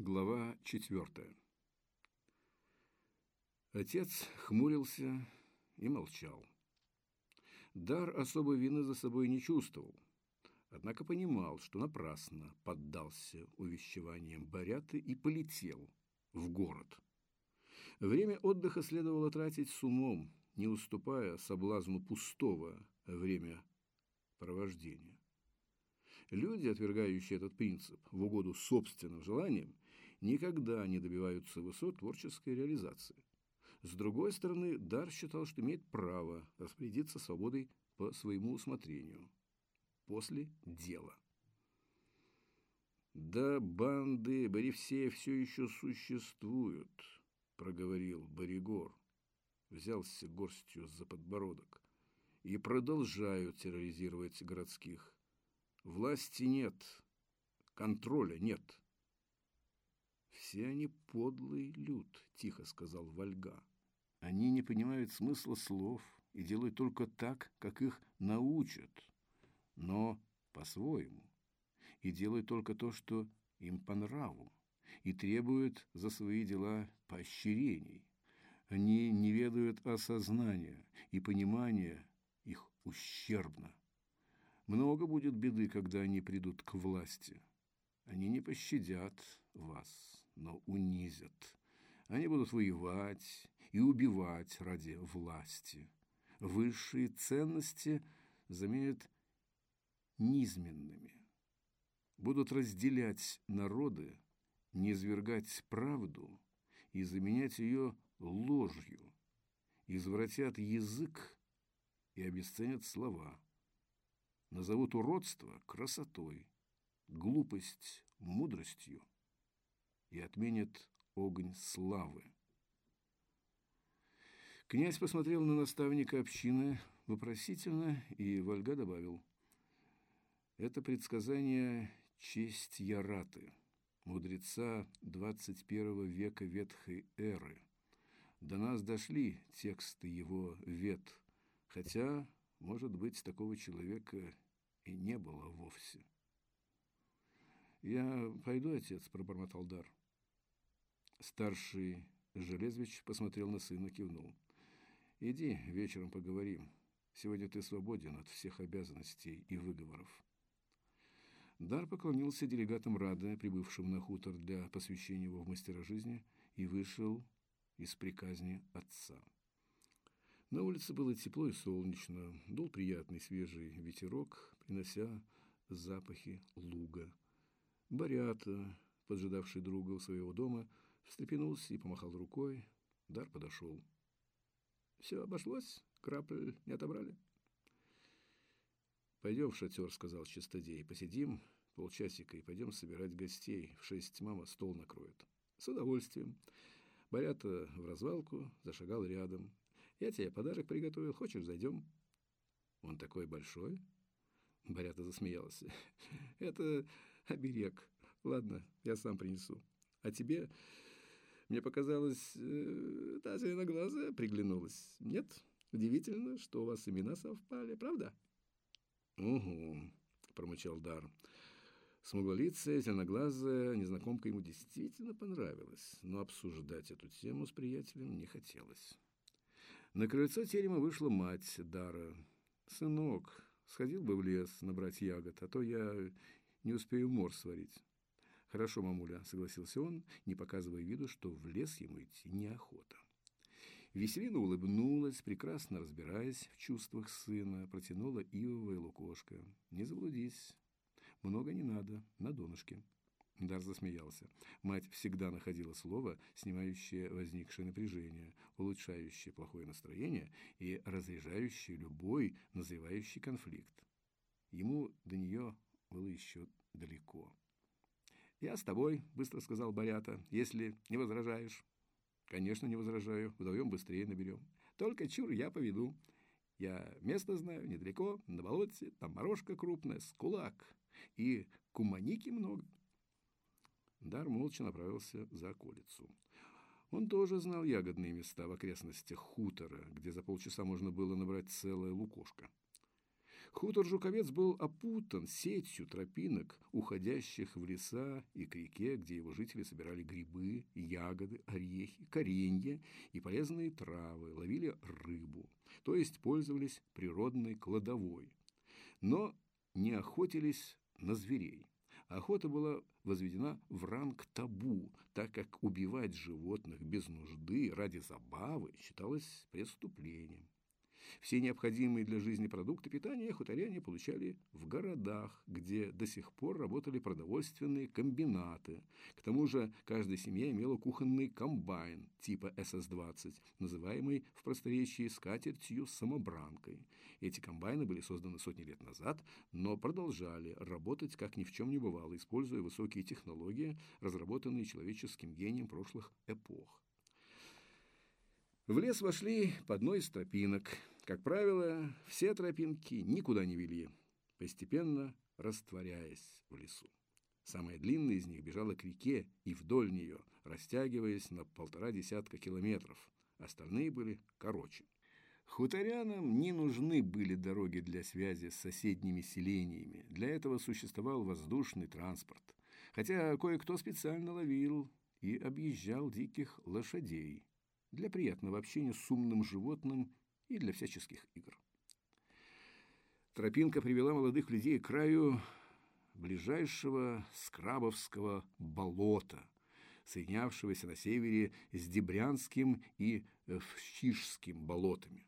Глава четвертая. Отец хмурился и молчал. Дар особой вины за собой не чувствовал, однако понимал, что напрасно поддался увещеваниям Боряты и полетел в город. Время отдыха следовало тратить с умом, не уступая соблазну пустого время провождения. Люди, отвергающие этот принцип в угоду собственным желаниям, никогда не добиваются высот творческой реализации. С другой стороны, Дар считал, что имеет право распорядиться свободой по своему усмотрению. После дела. «Да банды Боревсея все еще существуют», — проговорил Боригор. Взялся горстью за подбородок. «И продолжают терроризировать городских. Власти нет, контроля нет». «Все они подлый люд», — тихо сказал Вальга. «Они не понимают смысла слов и делают только так, как их научат, но по-своему, и делают только то, что им по нраву, и требуют за свои дела поощрений. Они не ведают осознания и понимания их ущербно. Много будет беды, когда они придут к власти. Они не пощадят вас, но унизят. Они будут воевать и убивать ради власти. Высшие ценности заменят низменными. Будут разделять народы, не извергать правду и заменять ее ложью. Извратят язык и обесценят слова. Назовут уродство красотой, глупость мудростью и отменят огонь славы. Князь посмотрел на наставника общины вопросительно, и Вольга добавил, «Это предсказание честь Яраты, мудреца 21 века ветхой эры. До нас дошли тексты его вет, хотя, может быть, такого человека и не было вовсе». «Я пойду, отец», — пробормотал Дар. Старший Железвич посмотрел на сына, кивнул. «Иди, вечером поговорим. Сегодня ты свободен от всех обязанностей и выговоров». Дар поклонился делегатам Рада, прибывшим на хутор для посвящения его в мастера жизни, и вышел из приказни отца. На улице было тепло и солнечно, дул приятный свежий ветерок, принося запахи луга – Борята, поджидавший друга у своего дома, встрепенулся и помахал рукой. Дар подошел. «Все обошлось? Крапль не отобрали?» «Пойдем в шатер», — сказал Чистодей. «Посидим полчасика и пойдем собирать гостей. В шесть мама стол накроет». «С удовольствием». Борята в развалку зашагал рядом. «Я тебе подарок приготовил. Хочешь, зайдем?» «Он такой большой?» Борята засмеялся. «Это оберег. Ладно, я сам принесу. А тебе, мне показалось, э, та зеленоглазая приглянулась. Нет? Удивительно, что у вас имена совпали, правда? Угу, промычал Дар. Смуглолицая, зеленоглазая, незнакомка ему действительно понравилась, но обсуждать эту тему с приятелем не хотелось. На крыльцо терема вышла мать Дара. «Сынок, сходил бы в лес набрать ягод, а то я не успею мор сварить. Хорошо, мамуля, согласился он, не показывая виду, что в лес ему идти неохота. Веселина улыбнулась, прекрасно разбираясь в чувствах сына, протянула ивовая лукошко. «Не заблудись. Много не надо. На донышке». Дар засмеялся. Мать всегда находила слово, снимающее возникшее напряжение, улучшающее плохое настроение и разряжающее любой назревающий конфликт. Ему до нее было еще далеко. «Я с тобой», — быстро сказал Борята, — «если не возражаешь». «Конечно, не возражаю. Вдвоем быстрее наберем. Только чур я поведу. Я место знаю, недалеко, на болоте, там морожка крупная, с кулак. И куманики много». Дар молча направился за околицу. Он тоже знал ягодные места в окрестностях хутора, где за полчаса можно было набрать целое лукошко. Хутор Жуковец был опутан сетью тропинок, уходящих в леса и к реке, где его жители собирали грибы, ягоды, орехи, коренья и полезные травы, ловили рыбу, то есть пользовались природной кладовой. Но не охотились на зверей. Охота была возведена в ранг табу, так как убивать животных без нужды ради забавы считалось преступлением. Все необходимые для жизни продукты питания хуторяне получали в городах, где до сих пор работали продовольственные комбинаты. К тому же каждая семья имела кухонный комбайн типа СС-20, называемый в просторечии скатертью-самобранкой. Эти комбайны были созданы сотни лет назад, но продолжали работать как ни в чем не бывало, используя высокие технологии, разработанные человеческим гением прошлых эпох. В лес вошли по одной из тропинок. Как правило, все тропинки никуда не вели, постепенно растворяясь в лесу. Самая длинная из них бежала к реке и вдоль нее, растягиваясь на полтора десятка километров. Остальные были короче. Хуторянам не нужны были дороги для связи с соседними селениями. Для этого существовал воздушный транспорт. Хотя кое-кто специально ловил и объезжал диких лошадей для приятного общения с умным животным и для всяческих игр. Тропинка привела молодых людей к краю ближайшего Скрабовского болота, соединявшегося на севере с Дебрянским и Вщижским болотами.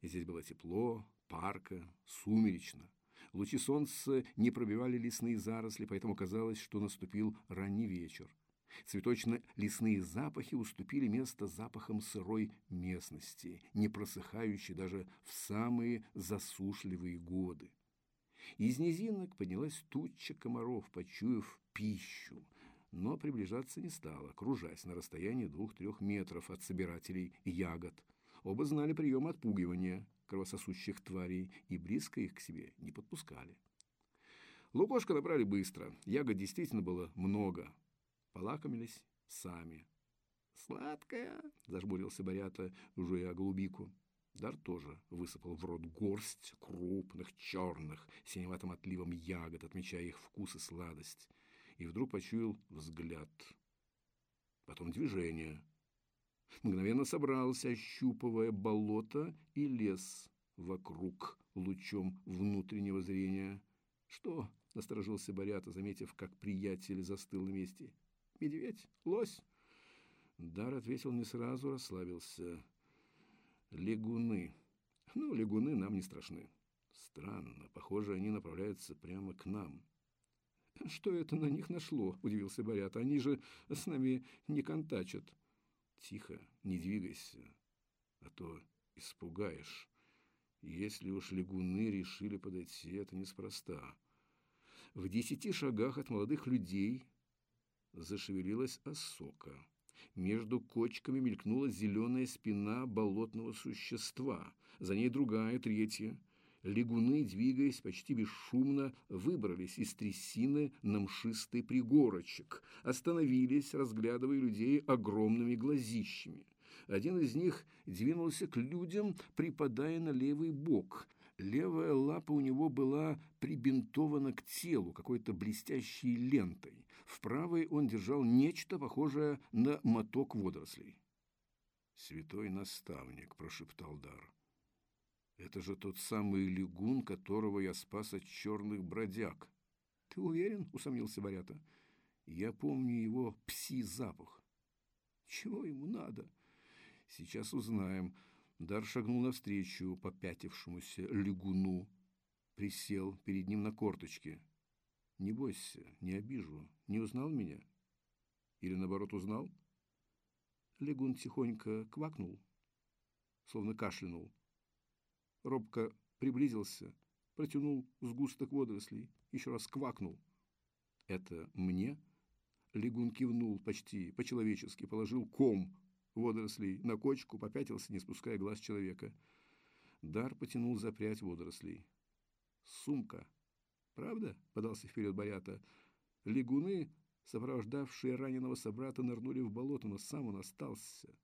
И здесь было тепло, парка, сумеречно. Лучи солнца не пробивали лесные заросли, поэтому казалось, что наступил ранний вечер. Цветочно-лесные запахи уступили место запахам сырой местности, не просыхающей даже в самые засушливые годы. Из низинок поднялась туча комаров, почуяв пищу, но приближаться не стала, кружась на расстоянии двух-трех метров от собирателей ягод. Оба знали прием отпугивания кровососущих тварей и близко их к себе не подпускали. Лукошко набрали быстро, ягод действительно было много, полакомились сами. «Сладкая!» – зажмурился Борята, жуя голубику. Дар тоже высыпал в рот горсть крупных, черных, синеватым отливом ягод, отмечая их вкус и сладость. И вдруг почуял взгляд. Потом движение. Мгновенно собрался, ощупывая болото и лес вокруг лучом внутреннего зрения. «Что?» – насторожился Борята, заметив, как приятель застыл на месте медведь, лось. Дар ответил не сразу, расслабился. Легуны. Ну, легуны нам не страшны. Странно, похоже, они направляются прямо к нам. Что это на них нашло? Удивился Борят. Они же с нами не контачат. Тихо, не двигайся, а то испугаешь. Если уж лягуны решили подойти, это неспроста. В десяти шагах от молодых людей зашевелилась осока. Между кочками мелькнула зеленая спина болотного существа. За ней другая, третья. Лягуны, двигаясь почти бесшумно, выбрались из трясины на мшистый пригорочек, остановились, разглядывая людей огромными глазищами. Один из них двинулся к людям, припадая на левый бок – Левая лапа у него была прибинтована к телу какой-то блестящей лентой. В правой он держал нечто похожее на моток водорослей. «Святой наставник», – прошептал Дар. «Это же тот самый лягун, которого я спас от черных бродяг». «Ты уверен?» – усомнился Борята. «Я помню его пси-запах». «Чего ему надо?» «Сейчас узнаем». Дар шагнул навстречу попятившемуся лягуну, присел перед ним на корточки. «Не бойся, не обижу. Не узнал меня? Или, наоборот, узнал?» Лягун тихонько квакнул, словно кашлянул. Робко приблизился, протянул сгусток водорослей, еще раз квакнул. «Это мне?» Лягун кивнул почти по-человечески, положил ком водорослей на кочку, попятился, не спуская глаз человека. Дар потянул за прядь водорослей. «Сумка!» «Правда?» – подался вперед Борята. Лягуны, сопровождавшие раненого собрата, нырнули в болото, но сам он остался.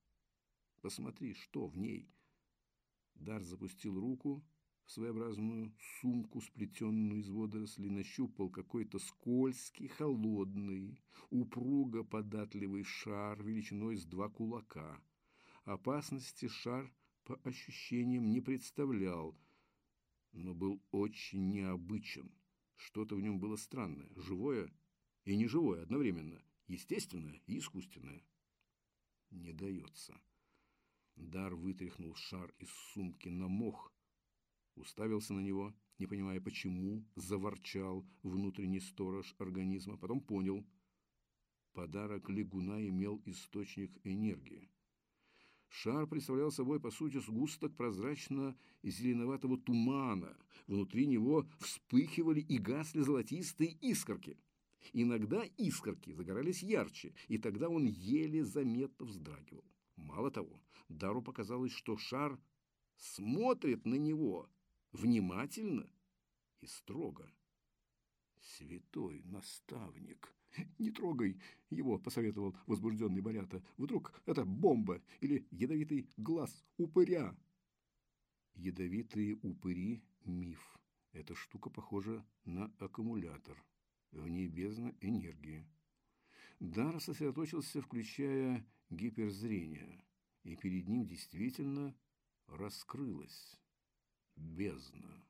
«Посмотри, что в ней!» Дар запустил руку в своеобразную сумку, сплетенную из водорослей, нащупал какой-то скользкий, холодный, упруго податливый шар величиной с два кулака. Опасности шар по ощущениям не представлял, но был очень необычен. Что-то в нем было странное, живое и неживое одновременно, естественное и искусственное. Не дается. Дар вытряхнул шар из сумки на мох, уставился на него, не понимая почему, заворчал внутренний сторож организма, потом понял. Подарок лягуна имел источник энергии. Шар представлял собой, по сути, сгусток прозрачно-зеленоватого тумана. Внутри него вспыхивали и гасли золотистые искорки. Иногда искорки загорались ярче, и тогда он еле заметно вздрагивал. Мало того, Дару показалось, что шар смотрит на него внимательно и строго. «Святой наставник!» «Не трогай его», — посоветовал возбужденный Борята. «Вдруг это бомба или ядовитый глаз упыря?» Ядовитые упыри – миф. Эта штука похожа на аккумулятор. В ней бездна энергии. Дар сосредоточился, включая гиперзрение, и перед ним действительно раскрылась бездна.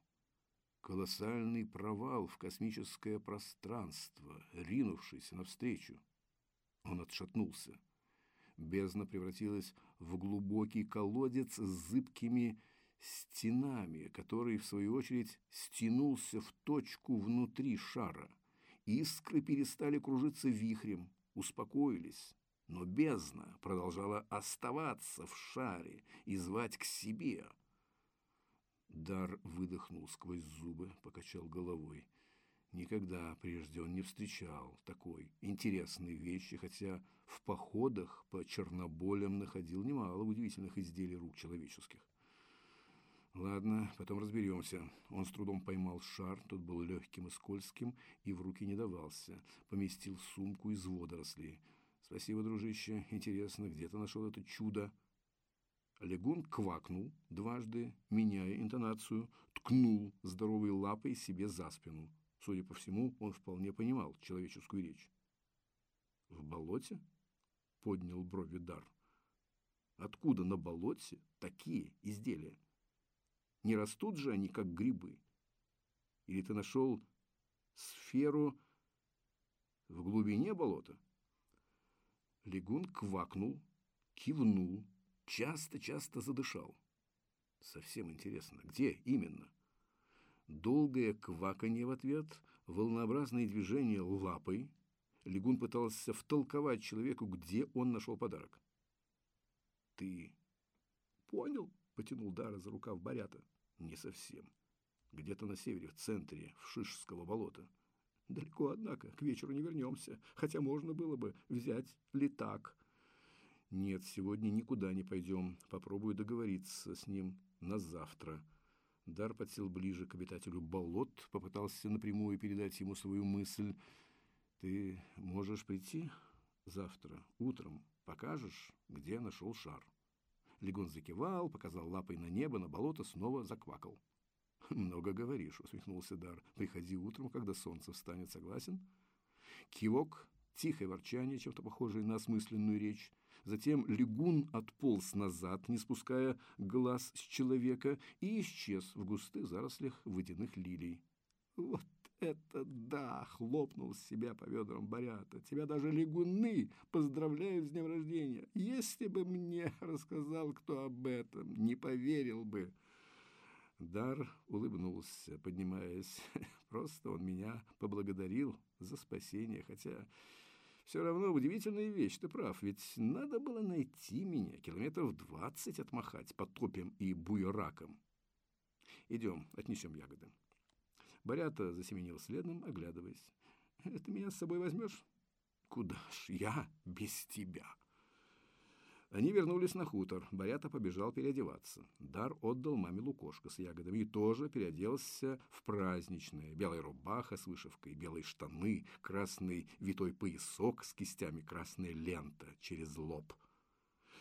Колоссальный провал в космическое пространство, ринувшийся навстречу. Он отшатнулся. Бездна превратилась в глубокий колодец с зыбкими стенами, который, в свою очередь, стянулся в точку внутри шара. Искры перестали кружиться вихрем, успокоились, но бездна продолжала оставаться в шаре и звать к себе – Дар выдохнул сквозь зубы, покачал головой. Никогда прежде он не встречал такой интересной вещи, хотя в походах по Черноболям находил немало удивительных изделий рук человеческих. Ладно, потом разберемся. Он с трудом поймал шар, тот был легким и скользким, и в руки не давался. Поместил сумку из водорослей. Спасибо, дружище. Интересно, где ты нашел это чудо? Легун квакнул дважды, меняя интонацию, ткнул здоровой лапой себе за спину. Судя по всему, он вполне понимал человеческую речь. «В болоте?» — поднял брови Дар. «Откуда на болоте такие изделия? Не растут же они, как грибы? Или ты нашел сферу в глубине болота?» Легун квакнул, кивнул, часто-часто задышал. Совсем интересно, где именно? Долгое кваканье в ответ, волнообразные движения лапой. Легун пытался втолковать человеку, где он нашел подарок. «Ты понял?» – потянул Дара за рукав Борята. «Не совсем. Где-то на севере, в центре, в Шишского болота. Далеко, однако, к вечеру не вернемся, хотя можно было бы взять летак». «Нет, сегодня никуда не пойдем. Попробую договориться с ним на завтра». Дар подсел ближе к обитателю болот, попытался напрямую передать ему свою мысль. «Ты можешь прийти завтра, утром, покажешь, где нашел шар?» Легон закивал, показал лапой на небо, на болото, снова заквакал. «Много говоришь», — усмехнулся Дар. «Приходи утром, когда солнце встанет, согласен?» Кивок, тихое ворчание, чем-то похожее на осмысленную речь, Затем лягун отполз назад, не спуская глаз с человека, и исчез в густых зарослях водяных лилий. «Вот это да!» — хлопнул себя по ведрам Борята. «Тебя даже лягуны поздравляют с днем рождения! Если бы мне рассказал кто об этом, не поверил бы!» Дар улыбнулся, поднимаясь. Просто он меня поблагодарил за спасение, хотя все равно удивительная вещь, ты прав, ведь надо было найти меня, километров двадцать отмахать по топям и буеракам. Идем, отнесем ягоды. Борята засеменил следом, оглядываясь. «Ты меня с собой возьмешь?» «Куда ж я без тебя?» Они вернулись на хутор. Борята побежал переодеваться. Дар отдал маме лукошко с ягодами и тоже переоделся в праздничное. Белая рубаха с вышивкой, белые штаны, красный витой поясок с кистями, красная лента через лоб.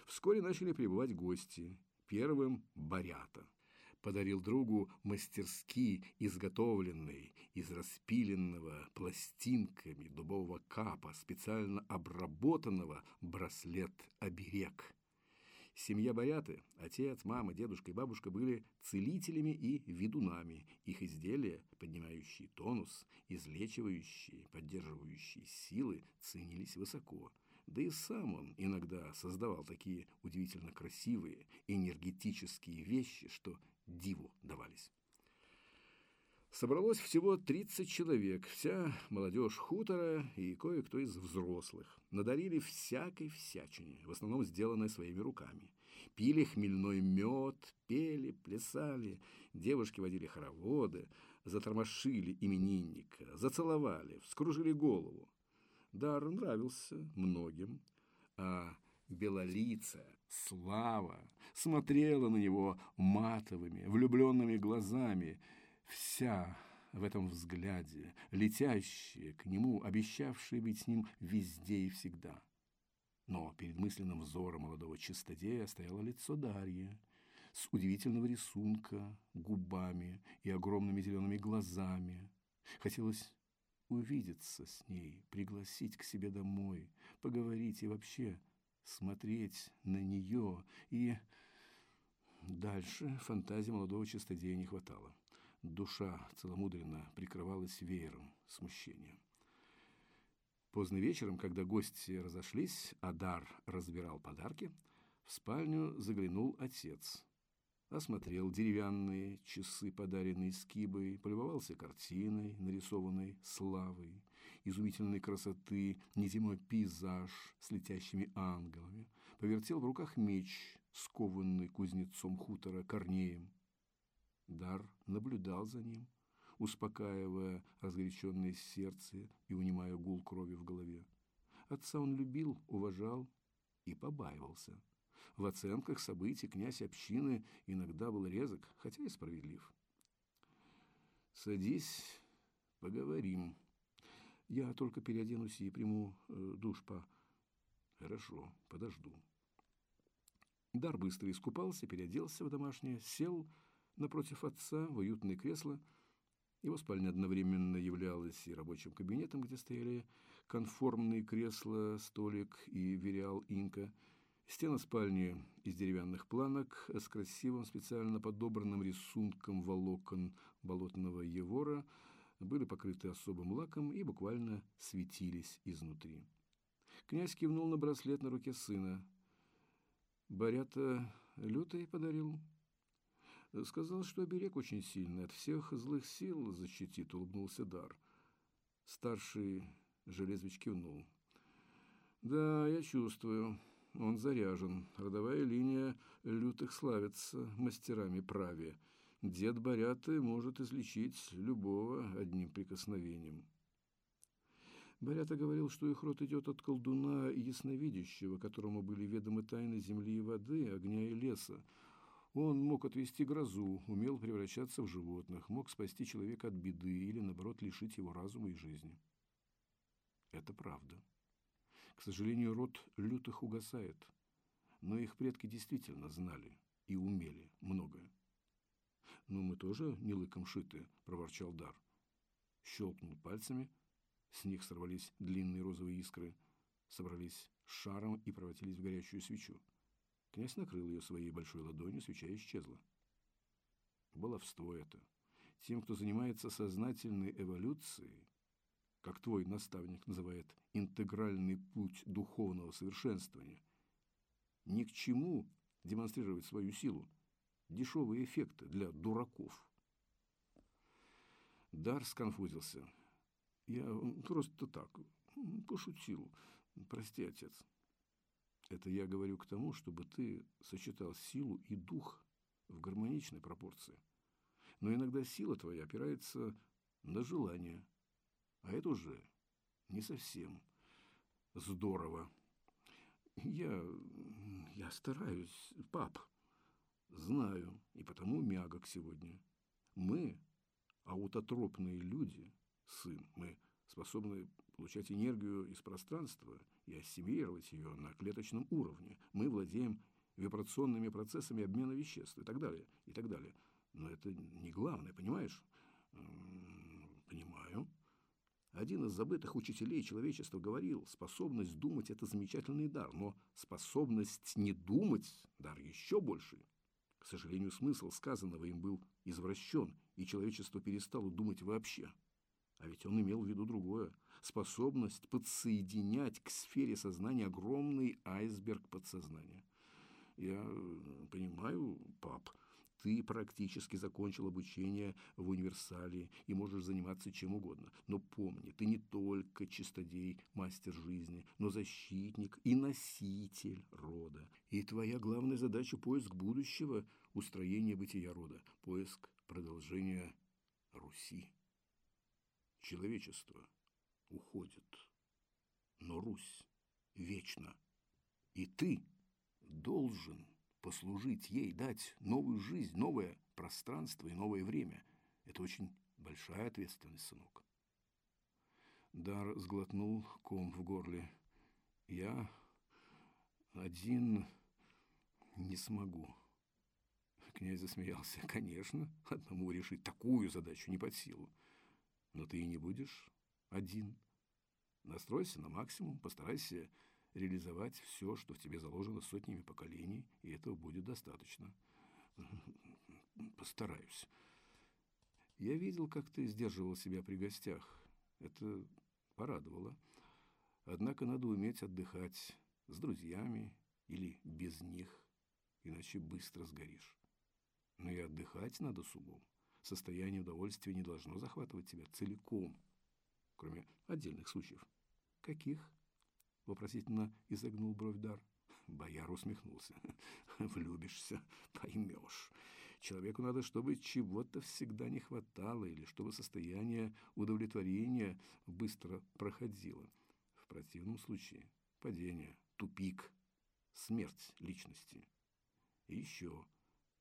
Вскоре начали прибывать гости. Первым – Борята. Подарил другу мастерски изготовленный из распиленного пластинками дубового капа, специально обработанного браслет-оберег. Семья Боряты, отец, мама, дедушка и бабушка были целителями и ведунами. Их изделия, поднимающие тонус, излечивающие, поддерживающие силы, ценились высоко. Да и сам он иногда создавал такие удивительно красивые, энергетические вещи, что диву давались. Собралось всего 30 человек, вся молодежь хутора и кое-кто из взрослых. Надарили всякой всячине, в основном сделанной своими руками. Пили хмельной мед, пели, плясали, девушки водили хороводы, затормошили именинника, зацеловали, вскружили голову. Дар нравился многим, а белолицая Слава смотрела на него матовыми, влюбленными глазами – вся в этом взгляде, летящая к нему, обещавшая быть с ним везде и всегда. Но перед мысленным взором молодого чистодея стояло лицо Дарьи с удивительного рисунка, губами и огромными зелеными глазами. Хотелось увидеться с ней, пригласить к себе домой, поговорить и вообще смотреть на нее. И дальше фантазии молодого чистодея не хватало. Душа целомудренно прикрывалась веером смущения. Поздно вечером, когда гости разошлись, а Дар разбирал подарки, в спальню заглянул отец. Осмотрел деревянные часы, подаренные Скибой, полюбовался картиной, нарисованной славой, изумительной красоты, неземной пейзаж с летящими ангелами, повертел в руках меч, скованный кузнецом хутора Корнеем, Дар наблюдал за ним, успокаивая разгоряченное сердце и унимая гул крови в голове. Отца он любил, уважал и побаивался. В оценках событий князь общины иногда был резок, хотя и справедлив. «Садись, поговорим. Я только переоденусь и приму э, душ по...» «Хорошо, подожду». Дар быстро искупался, переоделся в домашнее, сел напротив отца в уютное кресло. Его спальня одновременно являлась и рабочим кабинетом, где стояли конформные кресла, столик и вериал инка. Стена спальни из деревянных планок с красивым специально подобранным рисунком волокон болотного евора были покрыты особым лаком и буквально светились изнутри. Князь кивнул на браслет на руке сына. «Борята лютый подарил?» Сказал, что оберег очень сильный, от всех злых сил защитит, улыбнулся Дар. Старший железвич кивнул. Да, я чувствую, он заряжен. Родовая линия лютых славится мастерами праве. Дед Боряты может излечить любого одним прикосновением. Борята говорил, что их род идет от колдуна ясновидящего, которому были ведомы тайны земли и воды, огня и леса. Он мог отвести грозу, умел превращаться в животных, мог спасти человека от беды или, наоборот, лишить его разума и жизни. Это правда. К сожалению, род лютых угасает, но их предки действительно знали и умели многое. «Ну, мы тоже не лыком шиты», – проворчал Дар. Щелкнул пальцами, с них сорвались длинные розовые искры, собрались шаром и превратились в горячую свечу. Князь накрыл ее своей большой ладонью, свеча исчезла. Баловство это. Тем, кто занимается сознательной эволюцией, как твой наставник называет интегральный путь духовного совершенствования, ни к чему демонстрировать свою силу. Дешевые эффекты для дураков. Дар сконфузился. Я просто так, пошутил. Прости, отец. Это я говорю к тому, чтобы ты сочетал силу и дух в гармоничной пропорции. Но иногда сила твоя опирается на желание, а это уже не совсем здорово. Я, я стараюсь, пап, знаю, и потому мягок сегодня. Мы, аутотропные люди, сын, мы способны получать энергию из пространства и ассимилировать ее на клеточном уровне. Мы владеем вибрационными процессами обмена веществ и так далее, и так далее. Но это не главное, понимаешь? Понимаю. Один из забытых учителей человечества говорил, способность думать – это замечательный дар, но способность не думать – дар еще больший. К сожалению, смысл сказанного им был извращен, и человечество перестало думать вообще. А ведь он имел в виду другое – способность подсоединять к сфере сознания огромный айсберг подсознания. Я понимаю, пап – ты практически закончил обучение в универсале и можешь заниматься чем угодно. Но помни, ты не только чистодей, мастер жизни, но защитник и носитель рода. И твоя главная задача – поиск будущего, устроение бытия рода, поиск продолжения Руси. Человечество уходит, но Русь вечна. И ты должен – послужить ей, дать новую жизнь, новое пространство и новое время. Это очень большая ответственность, сынок. Дар сглотнул ком в горле. Я один не смогу. Князь засмеялся. Конечно, одному решить такую задачу не под силу. Но ты и не будешь один. Настройся на максимум, постарайся реализовать все, что в тебе заложено сотнями поколений, и этого будет достаточно. Постараюсь. Я видел, как ты сдерживал себя при гостях. Это порадовало. Однако надо уметь отдыхать с друзьями или без них, иначе быстро сгоришь. Но и отдыхать надо с умом. Состояние удовольствия не должно захватывать тебя целиком, кроме отдельных случаев. Каких? – вопросительно изогнул бровь Дар. Бояр усмехнулся. «Влюбишься, поймешь. Человеку надо, чтобы чего-то всегда не хватало или чтобы состояние удовлетворения быстро проходило. В противном случае падение, тупик, смерть личности. И еще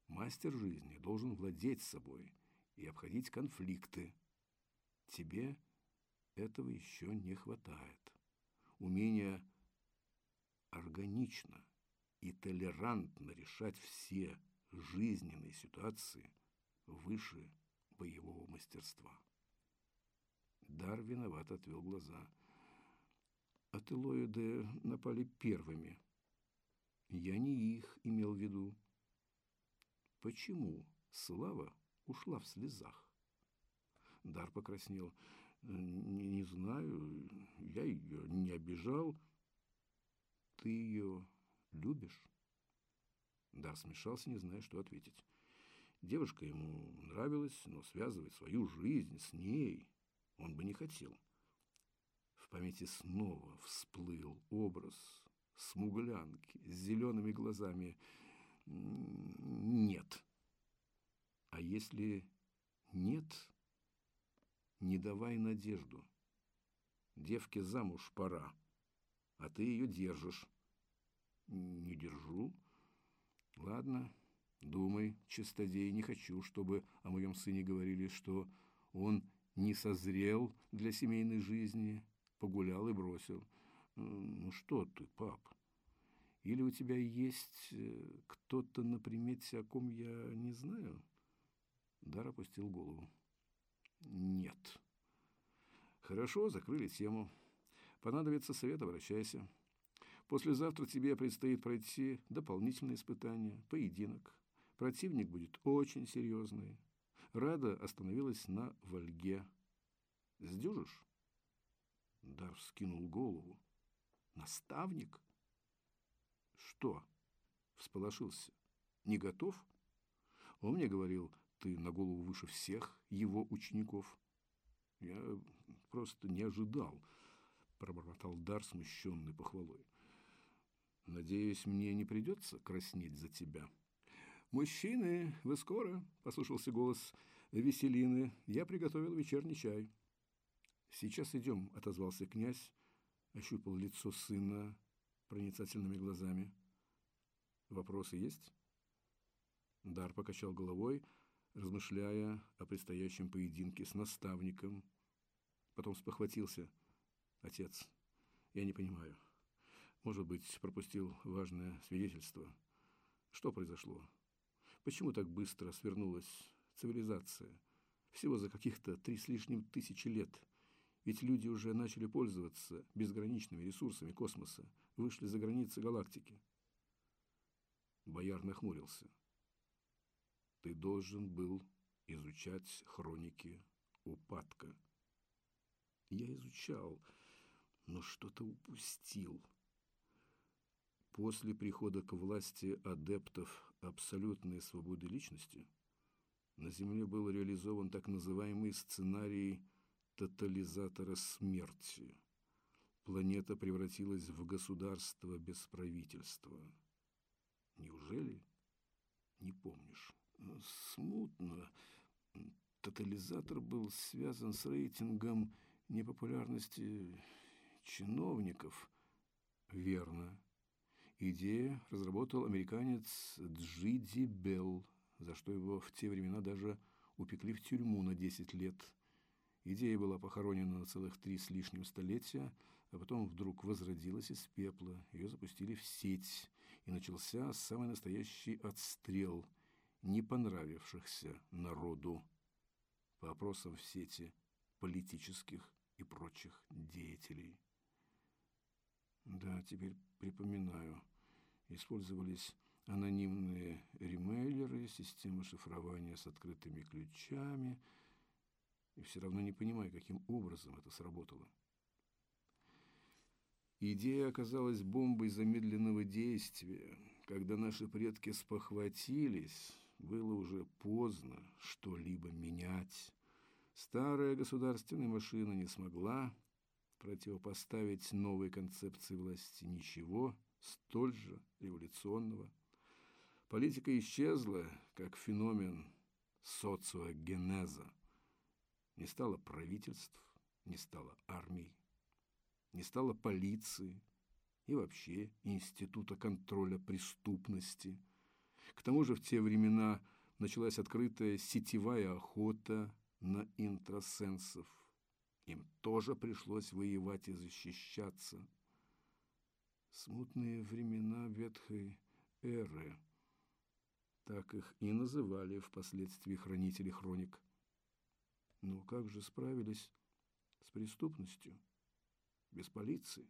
мастер жизни должен владеть собой и обходить конфликты. Тебе этого еще не хватает умение органично и толерантно решать все жизненные ситуации выше боевого мастерства. Дар виноват отвел глаза. Ателоиды напали первыми. Я не их имел в виду. Почему Слава ушла в слезах? Дар покраснел не, знаю, я ее не обижал. Ты ее любишь? Да, смешался, не зная, что ответить. Девушка ему нравилась, но связывать свою жизнь с ней он бы не хотел. В памяти снова всплыл образ смуглянки с зелеными глазами. Нет. А если нет, не давай надежду. Девке замуж пора, а ты ее держишь. Не держу. Ладно, думай, чистодей, не хочу, чтобы о моем сыне говорили, что он не созрел для семейной жизни, погулял и бросил. Ну что ты, пап? Или у тебя есть э, кто-то на примете, о ком я не знаю? Дар опустил голову. Хорошо, закрыли тему. Понадобится совет, обращайся. Послезавтра тебе предстоит пройти дополнительные испытания, поединок. Противник будет очень серьезный. Рада остановилась на Вольге. Сдюжишь? Дар вскинул голову. Наставник? Что? Всполошился. Не готов? Он мне говорил, ты на голову выше всех его учеников. Я просто не ожидал, пробормотал Дар, смущенный похвалой. Надеюсь, мне не придется краснеть за тебя. Мужчины, вы скоро? послышался голос Веселины. Я приготовил вечерний чай. Сейчас идем, отозвался князь, ощупал лицо сына проницательными глазами. Вопросы есть? Дар покачал головой, размышляя о предстоящем поединке с наставником. Потом спохватился. Отец, я не понимаю. Может быть, пропустил важное свидетельство. Что произошло? Почему так быстро свернулась цивилизация. Всего за каких-то три с лишним тысячи лет. Ведь люди уже начали пользоваться безграничными ресурсами космоса, вышли за границы галактики. Бояр нахмурился. Ты должен был изучать хроники упадка. Я изучал, но что-то упустил. После прихода к власти адептов абсолютной свободы личности на Земле был реализован так называемый сценарий тотализатора смерти. Планета превратилась в государство без правительства. Неужели не помнишь? Смутно. Тотализатор был связан с рейтингом непопулярности чиновников. Верно. Идея разработал американец Джиди Белл, за что его в те времена даже упекли в тюрьму на 10 лет. Идея была похоронена на целых три с лишним столетия, а потом вдруг возродилась из пепла. Ее запустили в сеть, и начался самый настоящий отстрел не понравившихся народу по опросам в сети политических и прочих деятелей. Да, теперь припоминаю. Использовались анонимные ремейлеры, система шифрования с открытыми ключами. И все равно не понимаю, каким образом это сработало. Идея оказалась бомбой замедленного действия. Когда наши предки спохватились, было уже поздно что-либо менять. Старая государственная машина не смогла противопоставить новой концепции власти ничего столь же революционного. Политика исчезла как феномен социогенеза. Не стало правительств, не стало армий, не стало полиции и вообще института контроля преступности. К тому же в те времена началась открытая сетевая охота на интросенсов. Им тоже пришлось воевать и защищаться. Смутные времена ветхой эры. Так их и называли впоследствии хранители хроник. Но как же справились с преступностью? Без полиции?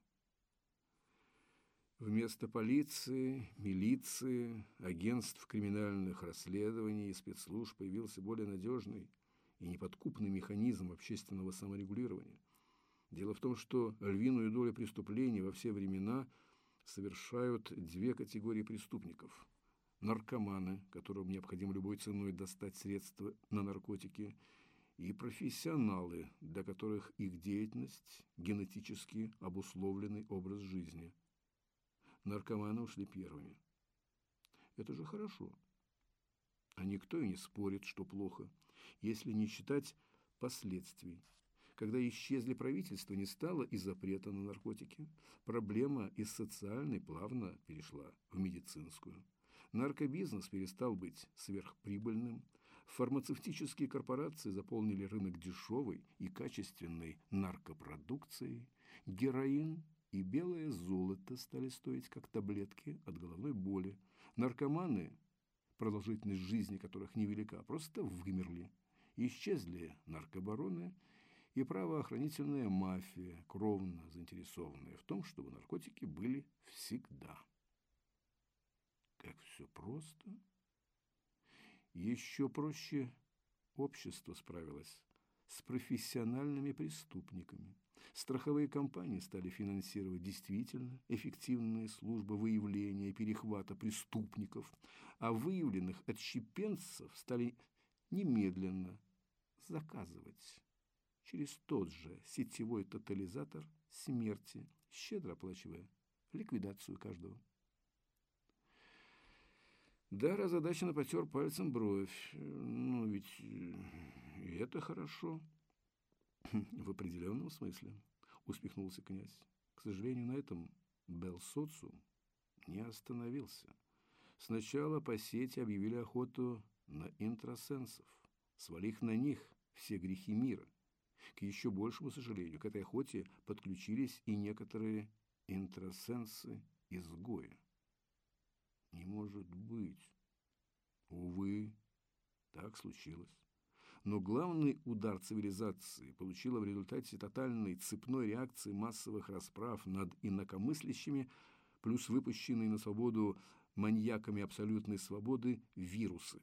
Вместо полиции, милиции, агентств криминальных расследований и спецслужб появился более надежный – и неподкупный механизм общественного саморегулирования. Дело в том, что львиную долю преступлений во все времена совершают две категории преступников. Наркоманы, которым необходимо любой ценой достать средства на наркотики, и профессионалы, для которых их деятельность – генетически обусловленный образ жизни. Наркоманы ушли первыми. Это же хорошо. А никто и не спорит, что плохо – если не считать последствий. Когда исчезли правительства, не стало и запрета на наркотики. Проблема из социальной плавно перешла в медицинскую. Наркобизнес перестал быть сверхприбыльным. Фармацевтические корпорации заполнили рынок дешевой и качественной наркопродукцией. Героин и белое золото стали стоить как таблетки от головной боли. Наркоманы продолжительность жизни которых невелика, просто вымерли. Исчезли наркобароны и правоохранительная мафия, кровно заинтересованная в том, чтобы наркотики были всегда. Как все просто. Еще проще общество справилось с профессиональными преступниками. Страховые компании стали финансировать действительно эффективные службы выявления и перехвата преступников, а выявленных отщепенцев стали немедленно заказывать через тот же сетевой тотализатор смерти, щедро оплачивая ликвидацию каждого. Да, разодаченно потер пальцем бровь. Ну, ведь и это хорошо. В определенном смысле, усмехнулся князь. К сожалению, на этом Белсоцу не остановился. Сначала по сети объявили охоту на интросенсов, свалив на них все грехи мира. К еще большему сожалению, к этой охоте подключились и некоторые интросенсы-изгои. Не может быть. Увы, Так случилось. Но главный удар цивилизации получила в результате тотальной цепной реакции массовых расправ над инакомыслящими, плюс выпущенные на свободу маньяками абсолютной свободы вирусы.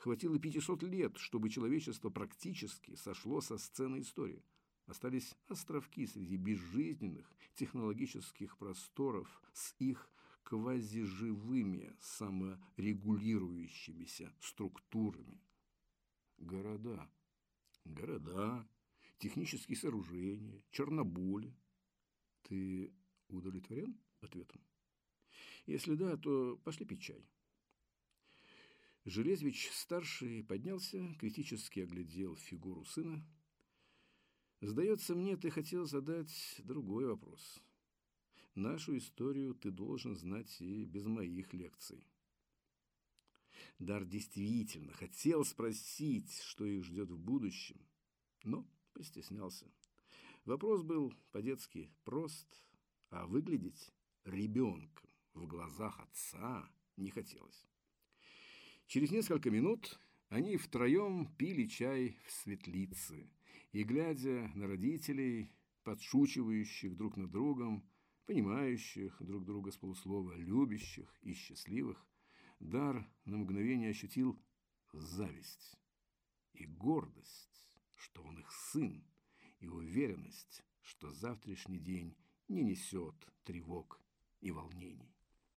Хватило 500 лет, чтобы человечество практически сошло со сцены истории. Остались островки среди безжизненных технологических просторов с их квазиживыми саморегулирующимися структурами. Города. Города, технические сооружения, Черноболи. Ты удовлетворен ответом? Если да, то пошли пить чай. Железвич-старший поднялся, критически оглядел фигуру сына. «Сдается мне, ты хотел задать другой вопрос. Нашу историю ты должен знать и без моих лекций». Дар действительно хотел спросить, что их ждет в будущем, но постеснялся. Вопрос был по-детски прост, а выглядеть ребенком в глазах отца не хотелось. Через несколько минут они втроем пили чай в светлице и, глядя на родителей, подшучивающих друг над другом, понимающих друг друга с полуслова, любящих и счастливых, Дар на мгновение ощутил зависть и гордость, что он их сын, и уверенность, что завтрашний день не несет тревог и волнений.